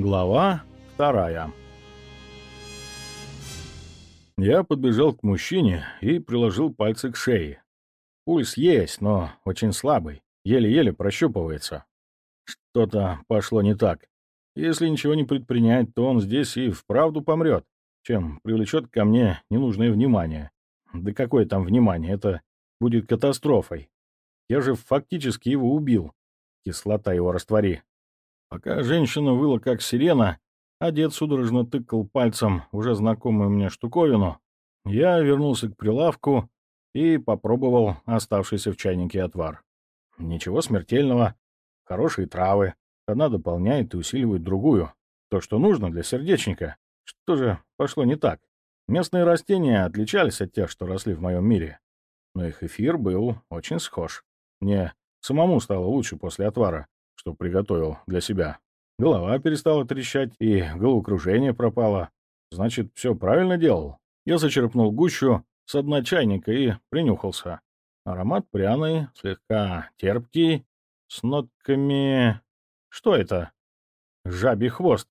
Глава вторая Я подбежал к мужчине и приложил пальцы к шее. Пульс есть, но очень слабый, еле-еле прощупывается. Что-то пошло не так. Если ничего не предпринять, то он здесь и вправду помрет, чем привлечет ко мне ненужное внимание. Да какое там внимание, это будет катастрофой. Я же фактически его убил. Кислота его раствори. Пока женщина выла как сирена, а дед судорожно тыкал пальцем уже знакомую мне штуковину, я вернулся к прилавку и попробовал оставшийся в чайнике отвар. Ничего смертельного, хорошие травы. Одна дополняет и усиливает другую. То, что нужно для сердечника. Что же пошло не так? Местные растения отличались от тех, что росли в моем мире. Но их эфир был очень схож. Мне самому стало лучше после отвара, что приготовил для себя. Голова перестала трещать, и головокружение пропало. Значит, все правильно делал. Я зачерпнул гущу с дна чайника и принюхался. Аромат пряный, слегка терпкий, с нотками... Что это? Жабий хвост.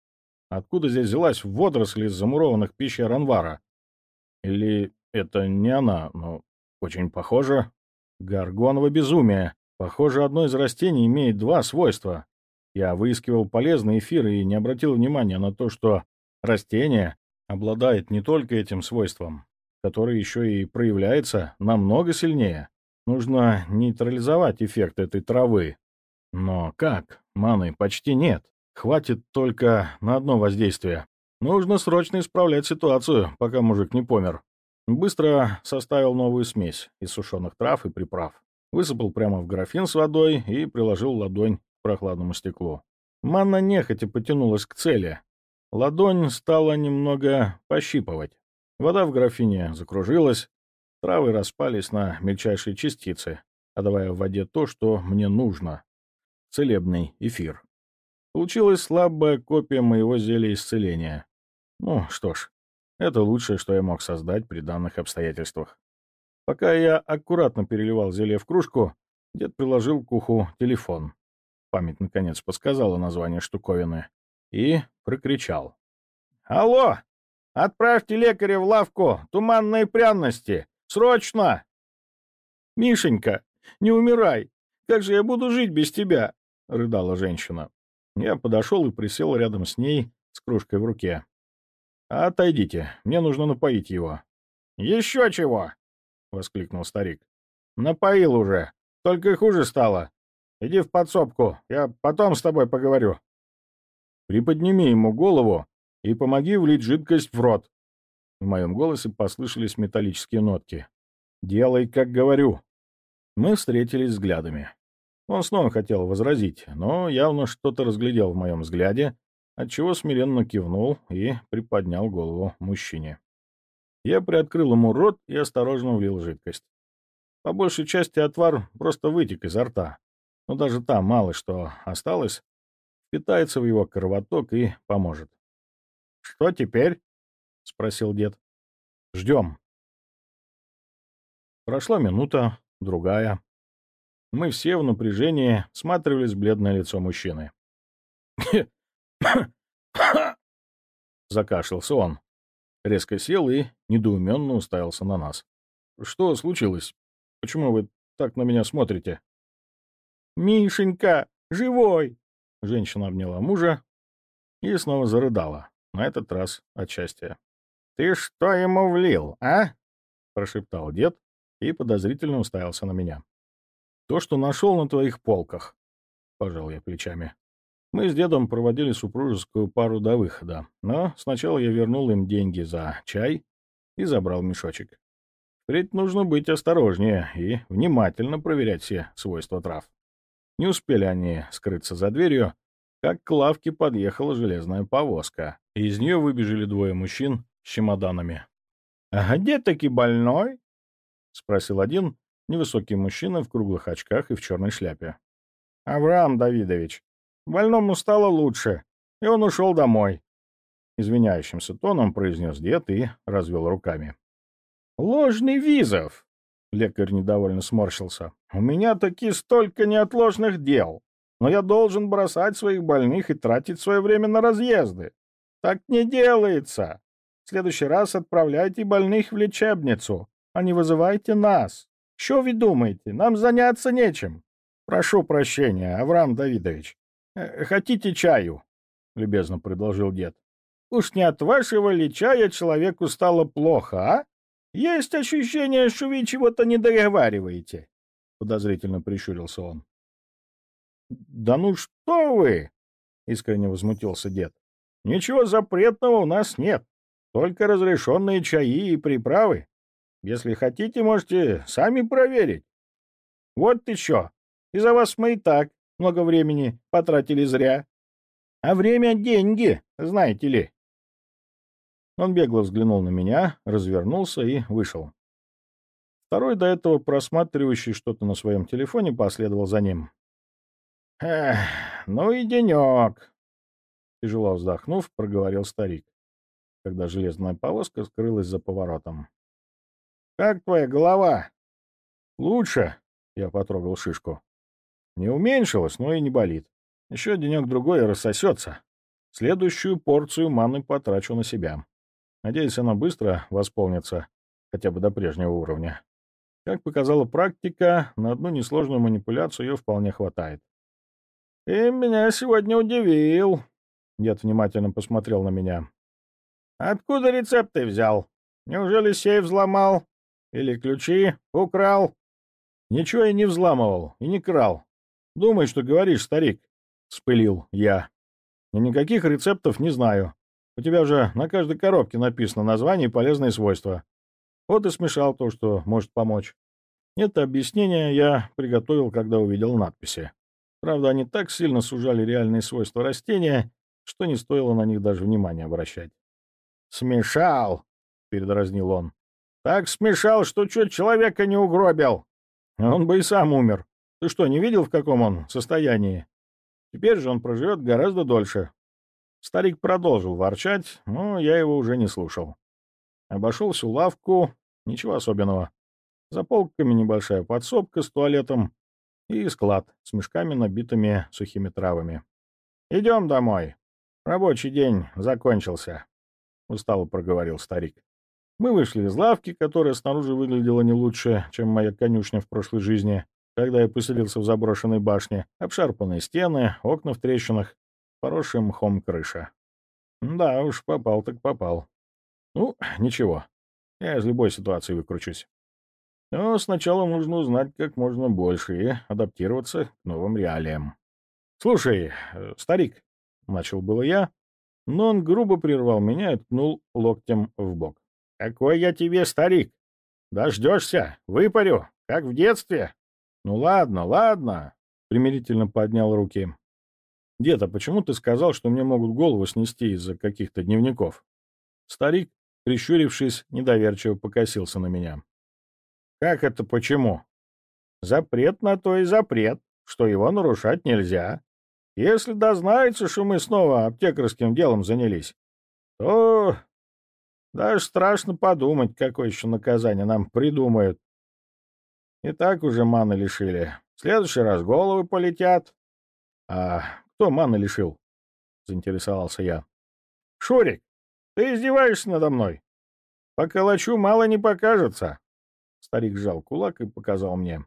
Откуда здесь взялась водоросль из замурованных пещер Анвара? Или это не она, но очень похоже? Гаргоново безумие. Похоже, одно из растений имеет два свойства. Я выискивал полезные эфиры и не обратил внимания на то, что растение обладает не только этим свойством, которое еще и проявляется намного сильнее. Нужно нейтрализовать эффект этой травы. Но как? Маны почти нет. Хватит только на одно воздействие. Нужно срочно исправлять ситуацию, пока мужик не помер. Быстро составил новую смесь из сушеных трав и приправ высыпал прямо в графин с водой и приложил ладонь к прохладному стеклу. Манна нехотя потянулась к цели. Ладонь стала немного пощипывать. Вода в графине закружилась, травы распались на мельчайшие частицы, отдавая в воде то, что мне нужно — целебный эфир. Получилась слабая копия моего зелья исцеления. Ну что ж, это лучшее, что я мог создать при данных обстоятельствах. Пока я аккуратно переливал зелье в кружку, дед приложил к уху телефон. Память, наконец, подсказала название штуковины. И прокричал. «Алло! Отправьте лекаря в лавку туманной пряности! Срочно!» «Мишенька, не умирай! Как же я буду жить без тебя?» — рыдала женщина. Я подошел и присел рядом с ней с кружкой в руке. «Отойдите, мне нужно напоить его». «Еще чего!» — воскликнул старик. «Напоил уже. Только хуже стало. Иди в подсобку, я потом с тобой поговорю». «Приподними ему голову и помоги влить жидкость в рот». В моем голосе послышались металлические нотки. «Делай, как говорю». Мы встретились взглядами. Он снова хотел возразить, но явно что-то разглядел в моем взгляде, отчего смиренно кивнул и приподнял голову мужчине. Я приоткрыл ему рот и осторожно влил жидкость. По большей части отвар просто вытек изо рта, но даже там мало что осталось, питается в его кровоток и поможет. — Что теперь? — спросил дед. — Ждем. Прошла минута, другая. Мы все в напряжении всматривались в бледное лицо мужчины. Закашлялся он резко сел и недоуменно уставился на нас. «Что случилось? Почему вы так на меня смотрите?» «Мишенька, живой!» Женщина обняла мужа и снова зарыдала, на этот раз от счастья. «Ты что ему влил, а?» — прошептал дед и подозрительно уставился на меня. «То, что нашел на твоих полках», — пожал я плечами. Мы с дедом проводили супружескую пару до выхода, но сначала я вернул им деньги за чай и забрал мешочек. Впредь нужно быть осторожнее и внимательно проверять все свойства трав. Не успели они скрыться за дверью, как к лавке подъехала железная повозка, и из нее выбежали двое мужчин с чемоданами. — А где таки больной? — спросил один невысокий мужчина в круглых очках и в черной шляпе. — Авраам Давидович, Больному стало лучше, и он ушел домой. Извиняющимся тоном произнес дед и развел руками. «Ложный визов!» — лекарь недовольно сморщился. «У меня таки столько неотложных дел. но я должен бросать своих больных и тратить свое время на разъезды. Так не делается. В следующий раз отправляйте больных в лечебницу, а не вызывайте нас. Что вы думаете, нам заняться нечем? Прошу прощения, Авраам Давидович. Э, хотите чаю? — любезно предложил дед. Уж не от вашего ли чая человеку стало плохо, а? Есть ощущение, что вы чего-то не договариваете. Подозрительно прищурился он. «Да ну что вы!» — искренне возмутился дед. «Ничего запретного у нас нет, только разрешенные чаи и приправы. Если хотите, можете сами проверить. Вот ты что, из-за вас мы и так много времени потратили зря. А время — деньги, знаете ли». Он бегло взглянул на меня, развернулся и вышел. Второй, до этого просматривающий что-то на своем телефоне, последовал за ним. «Эх, ну и денек!» Тяжело вздохнув, проговорил старик, когда железная повозка скрылась за поворотом. «Как твоя голова?» «Лучше», — я потрогал шишку. «Не уменьшилась, но и не болит. Еще денек-другой рассосется. Следующую порцию маны потрачу на себя. Надеюсь, она быстро восполнится, хотя бы до прежнего уровня. Как показала практика, на одну несложную манипуляцию ее вполне хватает. «Ты меня сегодня удивил», — дед внимательно посмотрел на меня. «Откуда рецепты взял? Неужели сейф взломал? Или ключи украл?» «Ничего я не взламывал и не крал. Думай, что говоришь, старик», — спылил я. «Я никаких рецептов не знаю. У тебя же на каждой коробке написано название и полезные свойства. Вот и смешал то, что может помочь. Это объяснение я приготовил, когда увидел надписи. Правда, они так сильно сужали реальные свойства растения, что не стоило на них даже внимания обращать. «Смешал!» — передразнил он. «Так смешал, что чуть человека не угробил. Он бы и сам умер. Ты что, не видел, в каком он состоянии? Теперь же он проживет гораздо дольше». Старик продолжил ворчать, но я его уже не слушал. Обошел всю лавку, ничего особенного. За полками небольшая подсобка с туалетом и склад с мешками, набитыми сухими травами. «Идем домой. Рабочий день закончился», — устало проговорил старик. Мы вышли из лавки, которая снаружи выглядела не лучше, чем моя конюшня в прошлой жизни, когда я поселился в заброшенной башне, обшарпанные стены, окна в трещинах, поросшая мхом крыша. Да уж, попал так попал. Ну, ничего. Я из любой ситуации выкручусь. Но сначала нужно узнать как можно больше и адаптироваться к новым реалиям. «Слушай, э, старик», — начал было я, но он грубо прервал меня и ткнул локтем в бок. «Какой я тебе старик? Дождешься? Выпарю, как в детстве?» «Ну ладно, ладно», — примирительно поднял руки. «Дед, а почему ты сказал, что мне могут голову снести из-за каких-то дневников?» Старик прищурившись, недоверчиво покосился на меня. «Как это почему?» «Запрет на то и запрет, что его нарушать нельзя. Если дознается, что мы снова аптекарским делом занялись, то даже страшно подумать, какое еще наказание нам придумают. И так уже маны лишили. В следующий раз головы полетят. А кто маны лишил?» — заинтересовался я. «Шурик, ты издеваешься надо мной? По калачу мало не покажется. Старик сжал кулак и показал мне.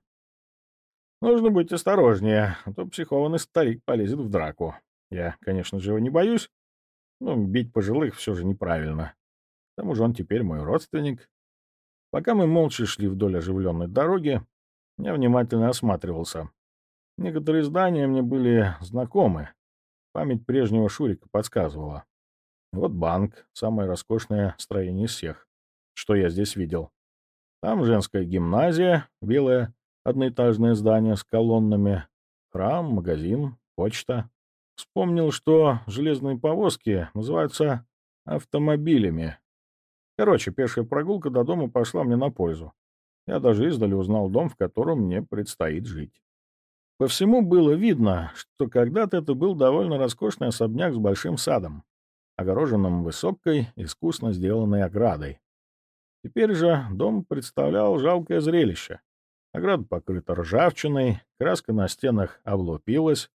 Нужно быть осторожнее, а то психованный старик полезет в драку. Я, конечно же, его не боюсь, но бить пожилых все же неправильно. К тому же он теперь мой родственник. Пока мы молча шли вдоль оживленной дороги, я внимательно осматривался. Некоторые здания мне были знакомы. Память прежнего Шурика подсказывала. Вот банк, самое роскошное строение из всех, что я здесь видел. Там женская гимназия, белое одноэтажное здание с колоннами, храм, магазин, почта. Вспомнил, что железные повозки называются автомобилями. Короче, пешая прогулка до дома пошла мне на пользу. Я даже издали узнал дом, в котором мне предстоит жить. По всему было видно, что когда-то это был довольно роскошный особняк с большим садом огороженном высокой, искусно сделанной оградой. Теперь же дом представлял жалкое зрелище. Ограда покрыта ржавчиной, краска на стенах облупилась,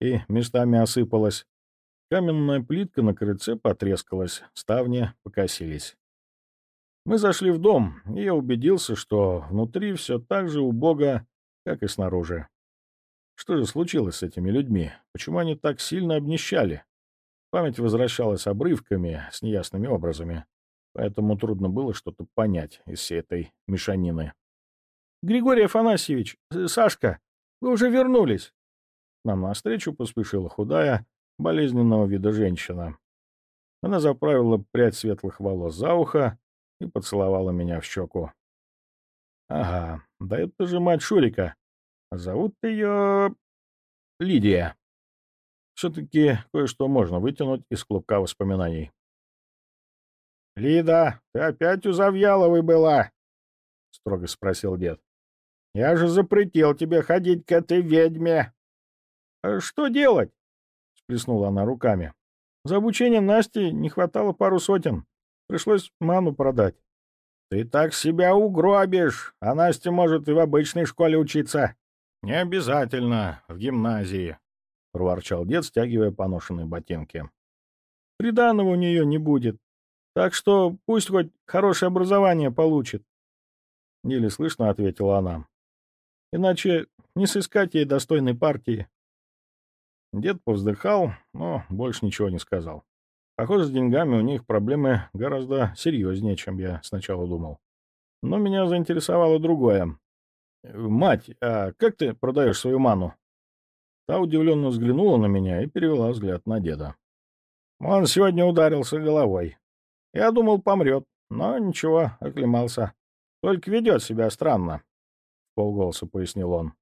и местами осыпалась. Каменная плитка на крыльце потрескалась, ставни покосились. Мы зашли в дом, и я убедился, что внутри все так же убого, как и снаружи. Что же случилось с этими людьми? Почему они так сильно обнищали? Память возвращалась обрывками с неясными образами, поэтому трудно было что-то понять из всей этой мешанины. — Григорий Афанасьевич, Сашка, вы уже вернулись! Нам навстречу поспешила худая, болезненного вида женщина. Она заправила прядь светлых волос за ухо и поцеловала меня в щеку. Ага, да это же мать Шурика. Зовут ее... Лидия. Все-таки кое-что можно вытянуть из клубка воспоминаний. — Лида, ты опять у Завьяловой была? — строго спросил дед. — Я же запретил тебе ходить к этой ведьме. — Что делать? Сплеснула она руками. За обучение Насти не хватало пару сотен. Пришлось ману продать. Ты так себя угробишь, а Настя может и в обычной школе учиться. Не обязательно, в гимназии, — проворчал дед, стягивая поношенные ботинки. Приданого у нее не будет, так что пусть хоть хорошее образование получит. Еле слышно ответила она. Иначе не сыскать ей достойной партии. Дед повздыхал, но больше ничего не сказал. Похоже, с деньгами у них проблемы гораздо серьезнее, чем я сначала думал. Но меня заинтересовало другое. «Мать, а как ты продаешь свою ману?» Та удивленно взглянула на меня и перевела взгляд на деда. «Он сегодня ударился головой. Я думал, помрет, но ничего, оклемался. Только ведет себя странно», — полголоса пояснил он.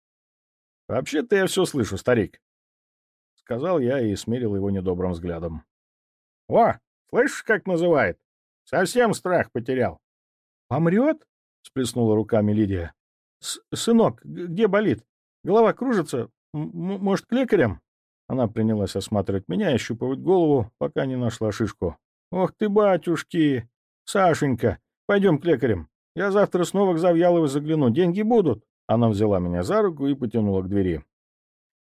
«Вообще-то я все слышу, старик сказал я и смерил его недобрым взглядом. «О, слышишь, как называет? Совсем страх потерял». «Помрет?» — сплеснула руками Лидия. «Сынок, где болит? Голова кружится? М может, к лекарям?» Она принялась осматривать меня и щупывать голову, пока не нашла шишку. «Ох ты, батюшки! Сашенька, пойдем к лекарям. Я завтра снова к Завьяловой загляну. Деньги будут». Она взяла меня за руку и потянула к двери.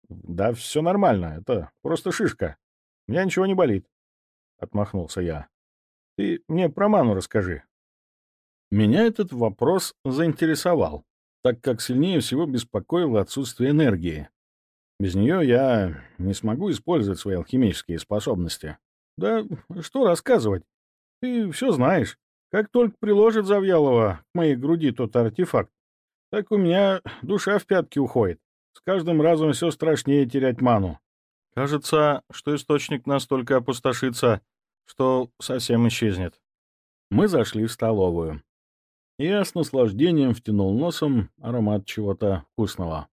«Да все нормально, это просто шишка. У меня ничего не болит», — отмахнулся я. «Ты мне про ману расскажи». Меня этот вопрос заинтересовал, так как сильнее всего беспокоило отсутствие энергии. Без нее я не смогу использовать свои алхимические способности. Да что рассказывать? Ты все знаешь. Как только приложит Завьялова к моей груди тот артефакт, так у меня душа в пятки уходит. С каждым разом все страшнее терять ману. Кажется, что источник настолько опустошится, что совсем исчезнет. Мы зашли в столовую. Я с наслаждением втянул носом аромат чего-то вкусного.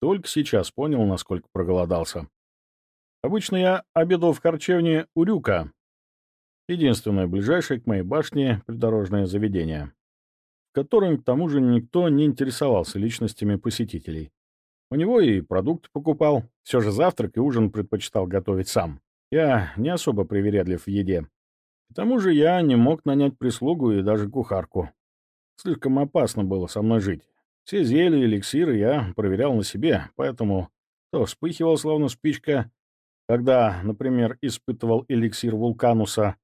Только сейчас понял, насколько проголодался. Обычно я обедал в харчевне «Урюка», единственное ближайшее к моей башне придорожное заведение, в котором, к тому же, никто не интересовался личностями посетителей. У него и продукты покупал. Все же завтрак и ужин предпочитал готовить сам. Я не особо привередлив в еде. К тому же я не мог нанять прислугу и даже кухарку. Слишком опасно было со мной жить. Все зелья и эликсиры я проверял на себе, поэтому то вспыхивал, словно спичка, когда, например, испытывал эликсир вулкануса,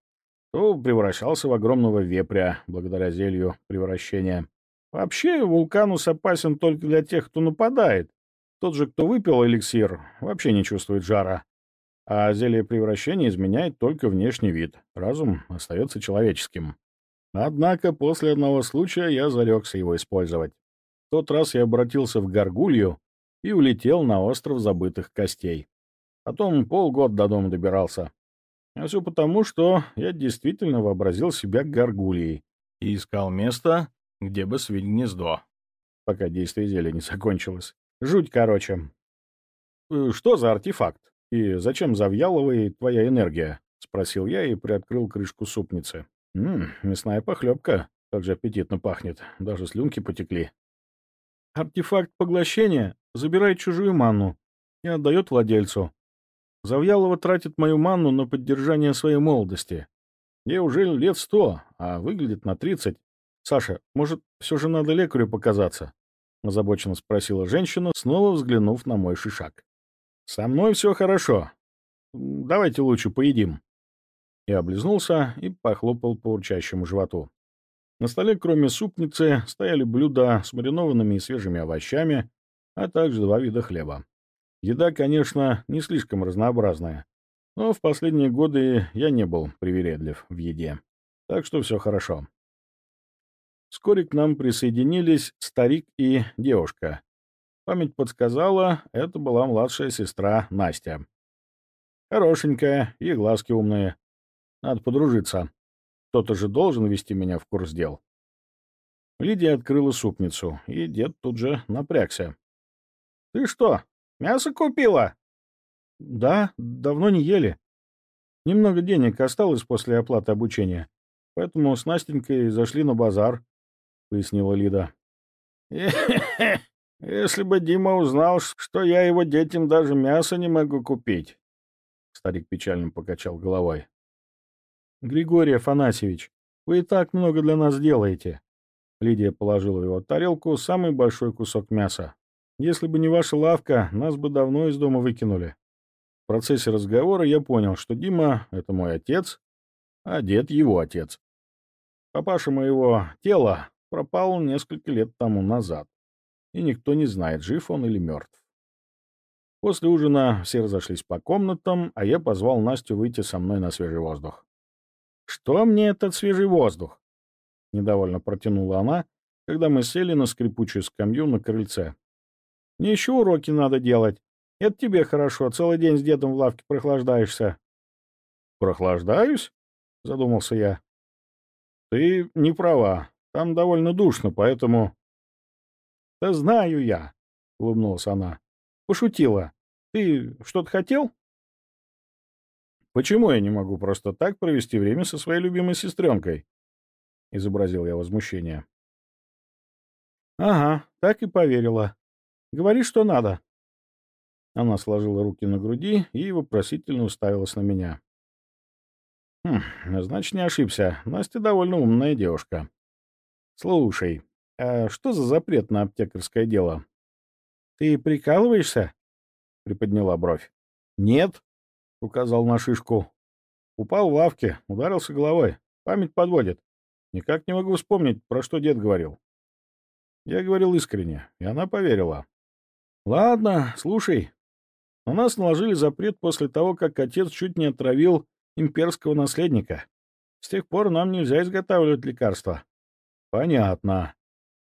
то превращался в огромного вепря благодаря зелью превращения. Вообще, вулканус опасен только для тех, кто нападает, тот же, кто выпил эликсир, вообще не чувствует жара. А зелье превращения изменяет только внешний вид. Разум остается человеческим. Однако после одного случая я зарекся его использовать. В тот раз я обратился в горгулью и улетел на остров забытых костей. Потом полгода до дома добирался. А все потому, что я действительно вообразил себя горгульей и искал место, где бы свить гнездо, пока действие зелья не закончилось. Жуть, короче. Э, «Что за артефакт? И зачем Завьяловой твоя энергия?» — спросил я и приоткрыл крышку супницы. «Ммм, мясная похлебка. Как же аппетитно пахнет. Даже слюнки потекли». «Артефакт поглощения забирает чужую манну и отдает владельцу. Завьялова тратит мою манну на поддержание своей молодости. Ей уже лет сто, а выглядит на тридцать. Саша, может, все же надо лекарю показаться?» — озабоченно спросила женщина, снова взглянув на мой шишак. «Со мной все хорошо. Давайте лучше поедим». Я облизнулся и похлопал по урчащему животу. На столе, кроме супницы, стояли блюда с маринованными и свежими овощами, а также два вида хлеба. Еда, конечно, не слишком разнообразная, но в последние годы я не был привередлив в еде, так что все хорошо. Вскоре к нам присоединились старик и девушка. Память подсказала, это была младшая сестра Настя. Хорошенькая и глазки умные. Надо подружиться. Кто-то же должен вести меня в курс дел. Лидия открыла супницу, и дед тут же напрягся. — Ты что, мясо купила? — Да, давно не ели. Немного денег осталось после оплаты обучения, поэтому с Настенькой зашли на базар, — пояснила Лида. — Если бы Дима узнал, что я его детям даже мясо не могу купить. Старик печально покачал головой. «Григорий Афанасьевич, вы и так много для нас делаете». Лидия положила в его тарелку самый большой кусок мяса. «Если бы не ваша лавка, нас бы давно из дома выкинули». В процессе разговора я понял, что Дима — это мой отец, а дед — его отец. Папаша моего тела пропал несколько лет тому назад, и никто не знает, жив он или мертв. После ужина все разошлись по комнатам, а я позвал Настю выйти со мной на свежий воздух. «Что мне этот свежий воздух?» — недовольно протянула она, когда мы сели на скрипучую скамью на крыльце. «Мне еще уроки надо делать. Это тебе хорошо, целый день с дедом в лавке прохлаждаешься». «Прохлаждаюсь?» — задумался я. «Ты не права. Там довольно душно, поэтому...» «Да знаю я», — улыбнулась она. «Пошутила. Ты что-то хотел?» «Почему я не могу просто так провести время со своей любимой сестренкой?» — изобразил я возмущение. «Ага, так и поверила. Говори, что надо». Она сложила руки на груди и вопросительно уставилась на меня. «Хм, значит, не ошибся. Настя довольно умная девушка. Слушай, а что за запрет на аптекарское дело?» «Ты прикалываешься?» — приподняла бровь. «Нет», — указал на шишку. Упал в лавке, ударился головой. Память подводит. Никак не могу вспомнить, про что дед говорил. Я говорил искренне, и она поверила. «Ладно, слушай. На нас наложили запрет после того, как отец чуть не отравил имперского наследника. С тех пор нам нельзя изготавливать лекарства». «Понятно.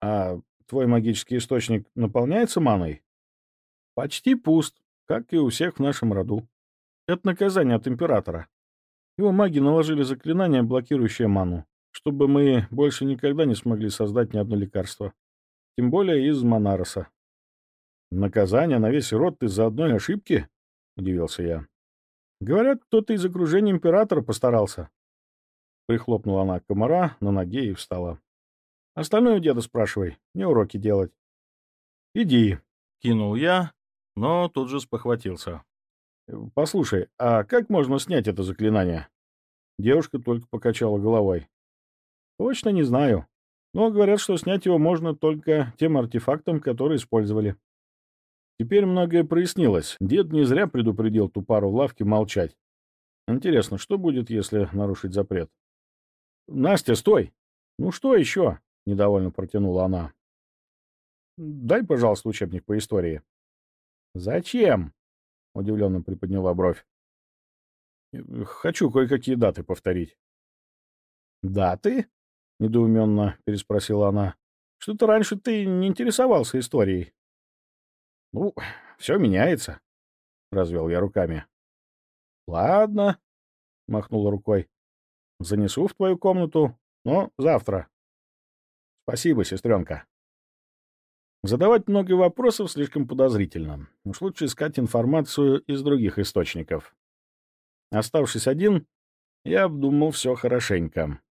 А твой магический источник наполняется маной?» «Почти пуст, как и у всех в нашем роду. Это наказание от императора. Его маги наложили заклинание, блокирующее ману, чтобы мы больше никогда не смогли создать ни одно лекарство. Тем более из Монароса. «Наказание на весь род из-за одной ошибки?» — удивился я. «Говорят, кто-то из окружения императора постарался». Прихлопнула она комара на ноге и встала. «Остальное у деда спрашивай, не уроки делать». «Иди», — кинул я, но тут же спохватился. «Послушай, а как можно снять это заклинание?» Девушка только покачала головой. «Точно не знаю. Но говорят, что снять его можно только тем артефактом, который использовали». Теперь многое прояснилось. Дед не зря предупредил ту пару в лавке молчать. Интересно, что будет, если нарушить запрет? «Настя, стой!» «Ну что еще?» — недовольно протянула она. «Дай, пожалуйста, учебник по истории». «Зачем?» — удивленно приподняла бровь. «Хочу кое-какие даты повторить». «Даты?» — недоуменно переспросила она. «Что-то раньше ты не интересовался историей». «Ну, все меняется», — развел я руками. «Ладно», — махнула рукой. «Занесу в твою комнату, но завтра». «Спасибо, сестренка». Задавать много вопросов слишком подозрительно. Уж лучше искать информацию из других источников. Оставшись один, я обдумал все хорошенько.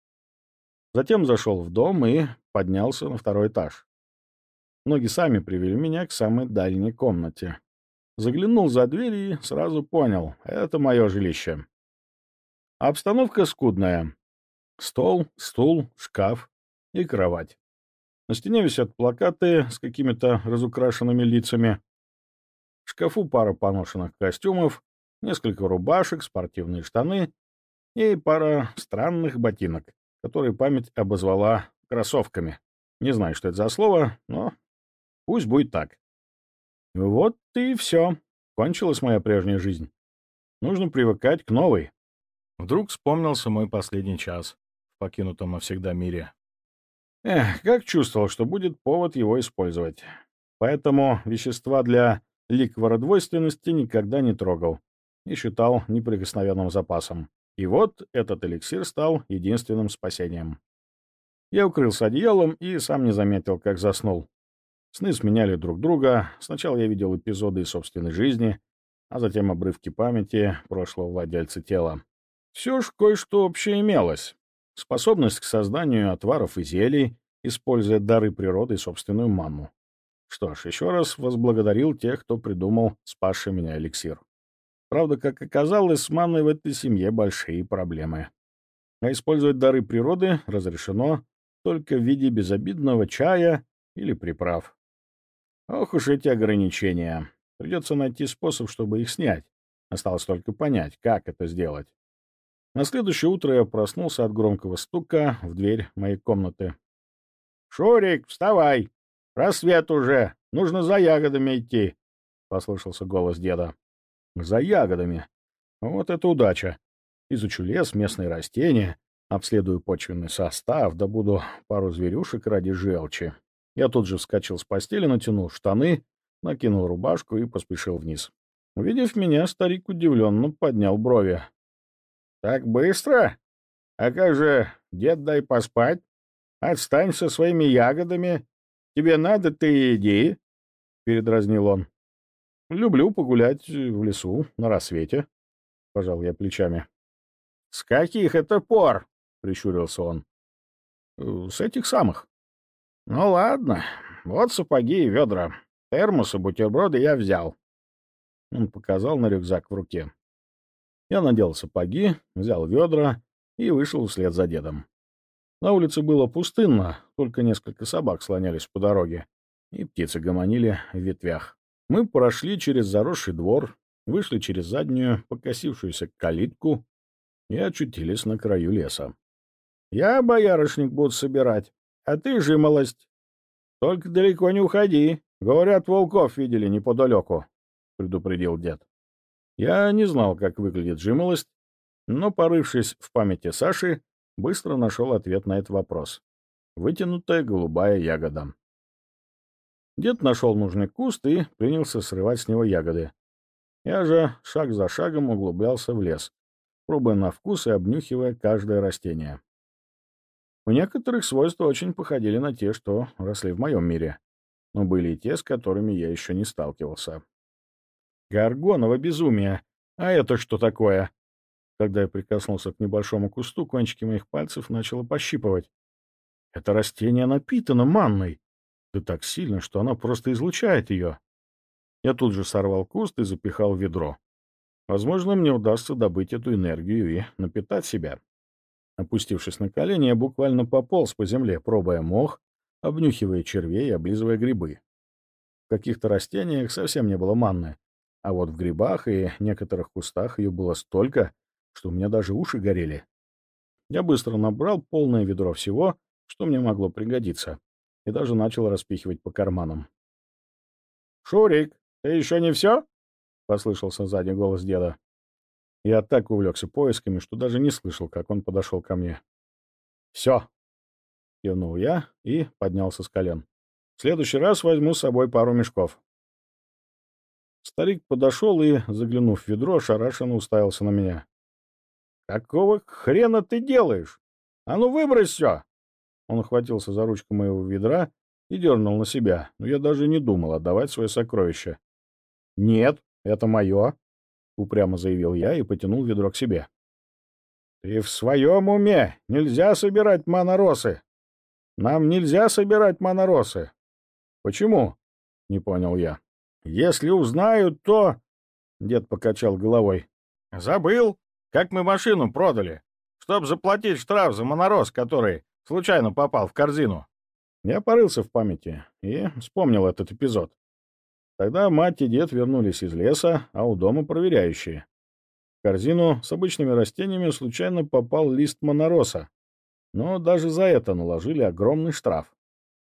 Затем зашел в дом и поднялся на второй этаж. Ноги сами привели меня к самой дальней комнате. Заглянул за дверь и сразу понял — это мое жилище. Обстановка скудная. Стол, стул, шкаф и кровать. На стене висят плакаты с какими-то разукрашенными лицами. В шкафу пара поношенных костюмов, несколько рубашек, спортивные штаны и пара странных ботинок, которые память обозвала кроссовками. Не знаю, что это за слово, но пусть будет так. Вот и все. Кончилась моя прежняя жизнь. Нужно привыкать к новой. Вдруг вспомнился мой последний час в покинутом навсегда мире. Эх, как чувствовал, что будет повод его использовать. Поэтому вещества для ликвородвойственности никогда не трогал и считал неприкосновенным запасом. И вот этот эликсир стал единственным спасением. Я укрылся одеялом и сам не заметил, как заснул. Сны сменяли друг друга. Сначала я видел эпизоды из собственной жизни, а затем обрывки памяти прошлого владельца тела. Все ж кое-что общее имелось. Способность к созданию отваров и зелий, используя дары природы и собственную манну. Что ж, еще раз возблагодарил тех, кто придумал спасший меня эликсир. Правда, как оказалось, с манной в этой семье большие проблемы. А использовать дары природы разрешено только в виде безобидного чая или приправ. Ох уж эти ограничения. Придется найти способ, чтобы их снять. Осталось только понять, как это сделать. На следующее утро я проснулся от громкого стука в дверь моей комнаты. «Шурик, вставай! Рассвет уже! Нужно за ягодами идти!» — послышался голос деда. «За ягодами! Вот это удача! Изучу лес, местные растения, обследую почвенный состав, добуду пару зверюшек ради желчи. Я тут же вскочил с постели, натянул штаны, накинул рубашку и поспешил вниз. Увидев меня, старик удивленно поднял брови. — Так быстро? А как же, дед, дай поспать? Отстань со своими ягодами. Тебе надо, ты иди, — передразнил он. — Люблю погулять в лесу на рассвете, — пожал я плечами. — С каких это пор? — прищурился он. — С этих самых. «Ну ладно, вот сапоги и ведра. Термос и бутерброды я взял». Он показал на рюкзак в руке. Я надел сапоги, взял ведра и вышел вслед за дедом. На улице было пустынно, только несколько собак слонялись по дороге, и птицы гомонили в ветвях. Мы прошли через заросший двор, вышли через заднюю, покосившуюся калитку и очутились на краю леса. — Я боярышник буду собирать, а ты, жимолость, только далеко не уходи. Говорят, волков видели неподалеку, — предупредил дед. Я не знал, как выглядит жимолость, но, порывшись в памяти Саши, быстро нашел ответ на этот вопрос. Вытянутая голубая ягода. Дед нашел нужный куст и принялся срывать с него ягоды. Я же шаг за шагом углублялся в лес, пробуя на вкус и обнюхивая каждое растение. У некоторых свойства очень походили на те, что росли в моем мире, но были и те, с которыми я еще не сталкивался. Гаргоново безумие! А это что такое? Когда я прикоснулся к небольшому кусту, кончики моих пальцев начало пощипывать. Это растение напитано манной. Да так сильно, что оно просто излучает ее. Я тут же сорвал куст и запихал в ведро. Возможно, мне удастся добыть эту энергию и напитать себя. Опустившись на колени, я буквально пополз по земле, пробуя мох, обнюхивая червей и облизывая грибы. В каких-то растениях совсем не было манны, а вот в грибах и некоторых кустах ее было столько, что у меня даже уши горели. Я быстро набрал полное ведро всего, что мне могло пригодиться, и даже начал распихивать по карманам. «Шурик, ты еще не все?» — послышался сзади голос деда. Я так увлекся поисками, что даже не слышал, как он подошел ко мне. «Все!» — кивнул я и поднялся с колен. «В следующий раз возьму с собой пару мешков». Старик подошел и, заглянув в ведро, ошарашенно уставился на меня. «Какого хрена ты делаешь? А ну выбрось все!» Он охватился за ручку моего ведра и дернул на себя, но я даже не думал отдавать свое сокровище. «Нет, это мое!» — упрямо заявил я и потянул ведро к себе. «Ты в своем уме? Нельзя собирать моноросы! Нам нельзя собирать моноросы!» «Почему?» — не понял я. «Если узнают, то...» — дед покачал головой. «Забыл, как мы машину продали, чтобы заплатить штраф за монорос, который случайно попал в корзину». Я порылся в памяти и вспомнил этот эпизод. Тогда мать и дед вернулись из леса, а у дома проверяющие. В корзину с обычными растениями случайно попал лист монороса, но даже за это наложили огромный штраф.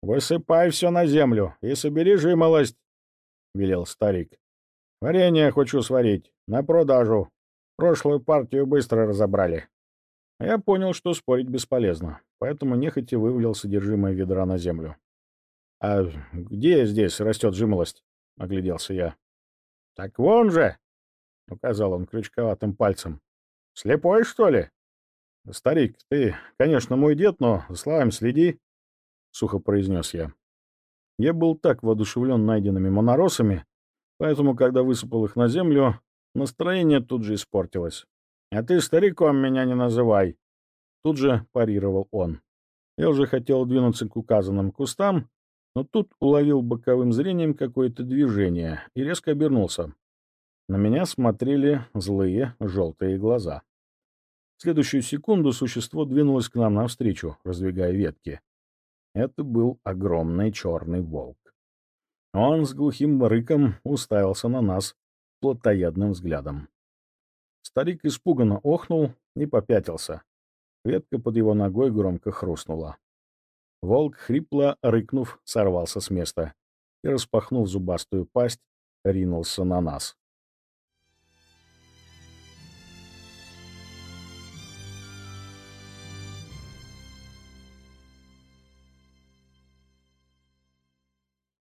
«Высыпай все на землю и собери жимолость», — велел старик. «Варенье хочу сварить, на продажу. Прошлую партию быстро разобрали». Я понял, что спорить бесполезно, поэтому нехотя вывалил содержимое ведра на землю. «А где здесь растет жимолость?» — огляделся я. «Так вон же!» — указал он крючковатым пальцем. «Слепой, что ли?» «Старик, ты, конечно, мой дед, но за словами следи», — сухо произнес я. Я был так воодушевлен найденными моноросами, поэтому, когда высыпал их на землю, настроение тут же испортилось. «А ты стариком меня не называй!» Тут же парировал он. Я уже хотел двинуться к указанным кустам, но тут уловил боковым зрением какое-то движение и резко обернулся. На меня смотрели злые желтые глаза. В следующую секунду существо двинулось к нам навстречу, раздвигая ветки. Это был огромный черный волк. Он с глухим рыком уставился на нас плотоядным взглядом. Старик испуганно охнул и попятился. Ветка под его ногой громко хрустнула. Волк, хрипло рыкнув, сорвался с места и, распахнув зубастую пасть, ринулся на нас.